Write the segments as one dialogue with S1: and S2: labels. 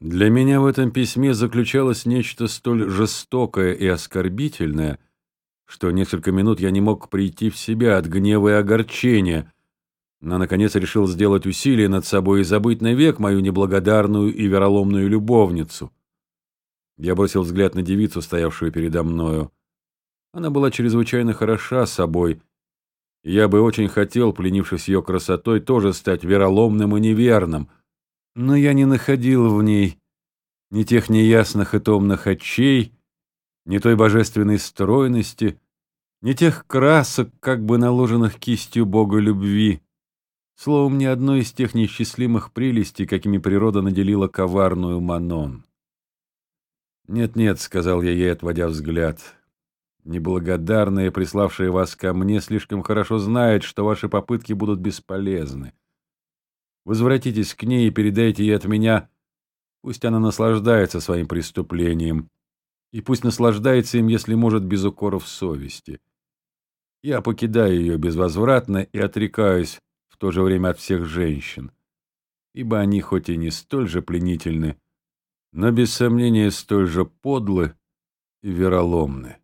S1: Для меня в этом письме заключалось нечто столь жестокое и оскорбительное, что несколько минут я не мог прийти в себя от гнева и огорчения, но, наконец, решил сделать усилие над собой и забыть навек мою неблагодарную и вероломную любовницу. Я бросил взгляд на девицу, стоявшую передо мною. Она была чрезвычайно хороша собой, я бы очень хотел, пленившись ее красотой, тоже стать вероломным и неверным, но я не находил в ней ни тех неясных и томных очей, ни той божественной стройности, ни тех красок, как бы наложенных кистью Бога любви. Словом, ни одной из тех несчастливых прелестей, какими природа наделила коварную Манон. «Нет-нет», — сказал я ей, отводя взгляд, — «неблагодарная, приславшая вас ко мне, слишком хорошо знает, что ваши попытки будут бесполезны. Возвратитесь к ней и передайте ей от меня, пусть она наслаждается своим преступлением, и пусть наслаждается им, если может, без укоров совести. Я покидаю ее безвозвратно и отрекаюсь в то же время от всех женщин, ибо они хоть и не столь же пленительны, но без сомнения столь же подлы и вероломны.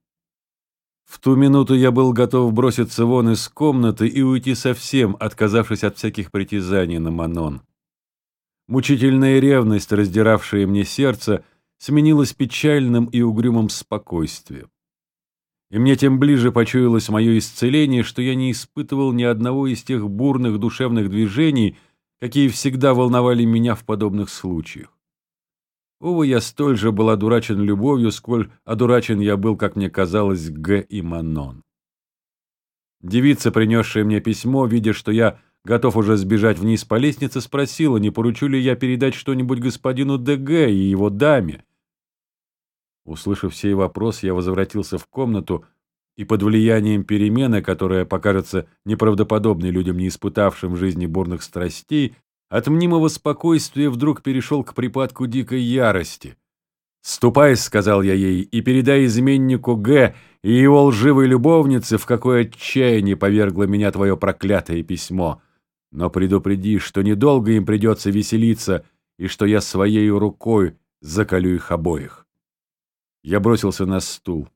S1: В ту минуту я был готов броситься вон из комнаты и уйти совсем, отказавшись от всяких притязаний на Манон. Мучительная ревность, раздиравшая мне сердце, сменилась печальным и угрюмым спокойствием. И мне тем ближе почуялось мое исцеление, что я не испытывал ни одного из тех бурных душевных движений, какие всегда волновали меня в подобных случаях. Увы, я столь же был одурачен любовью, сколь одурачен я был, как мне казалось, Г. и Манон. Девица, принесшая мне письмо, видя, что я готов уже сбежать вниз по лестнице, спросила, не поручу ли я передать что-нибудь господину ДГ и его даме. Услышав сей вопрос, я возвратился в комнату и под влиянием перемены, которая покажется неправдоподобной людям, не испытавшим в жизни бурных страстей, от мнимого спокойствия вдруг перешел к припадку дикой ярости. «Ступай», — сказал я ей, — «и передай изменнику Г. и его лживой любовнице, в какое отчаяние повергло меня твое проклятое письмо. Но предупреди, что недолго им придется веселиться, и что я своей рукой заколю их обоих». Я бросился на стул.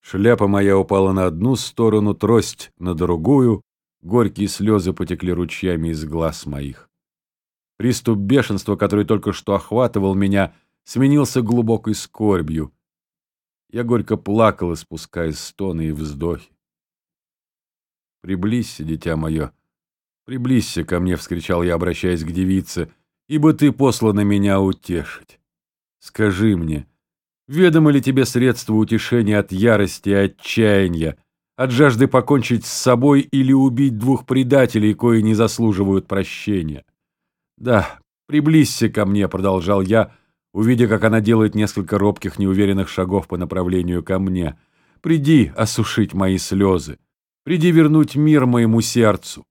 S1: Шляпа моя упала на одну сторону, трость — на другую, горькие слезы потекли ручьями из глаз моих. Приступ бешенства, который только что охватывал меня, сменился глубокой скорбью. Я горько плакал, испуская стоны и вздохи. «Приблизься, дитя мое, приблизься ко мне!» — вскричал я, обращаясь к девице, «ибо ты послана меня утешить. Скажи мне, ведомо ли тебе средство утешения от ярости и отчаяния, от жажды покончить с собой или убить двух предателей, кои не заслуживают прощения?» «Да, приблизься ко мне», — продолжал я, увидя, как она делает несколько робких, неуверенных шагов по направлению ко мне. «Приди осушить мои слезы. Приди вернуть мир моему сердцу.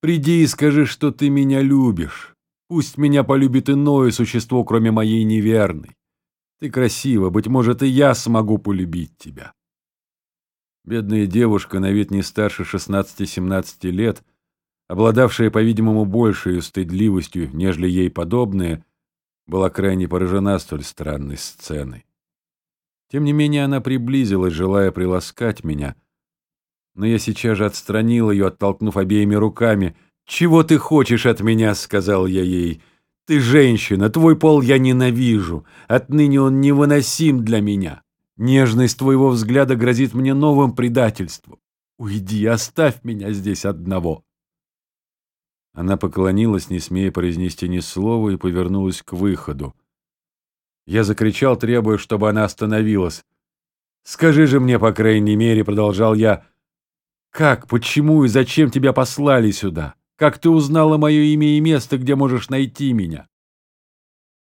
S1: Приди и скажи, что ты меня любишь. Пусть меня полюбит иное существо, кроме моей неверной. Ты красива, быть может, и я смогу полюбить тебя». Бедная девушка, на вид не старше 16-17 лет, обладавшая, по-видимому, большей стыдливостью, нежели ей подобные, была крайне поражена столь странной сценой. Тем не менее она приблизилась, желая приласкать меня, но я сейчас же отстранил ее, оттолкнув обеими руками. «Чего ты хочешь от меня?» — сказал я ей. «Ты женщина, твой пол я ненавижу, отныне он невыносим для меня. Нежность твоего взгляда грозит мне новым предательством. Уйди, оставь меня здесь одного». Она поклонилась, не смея произнести ни слова, и повернулась к выходу. Я закричал, требуя, чтобы она остановилась. «Скажи же мне, по крайней мере», — продолжал я, — «как, почему и зачем тебя послали сюда? Как ты узнала мое имя и место, где можешь найти меня?»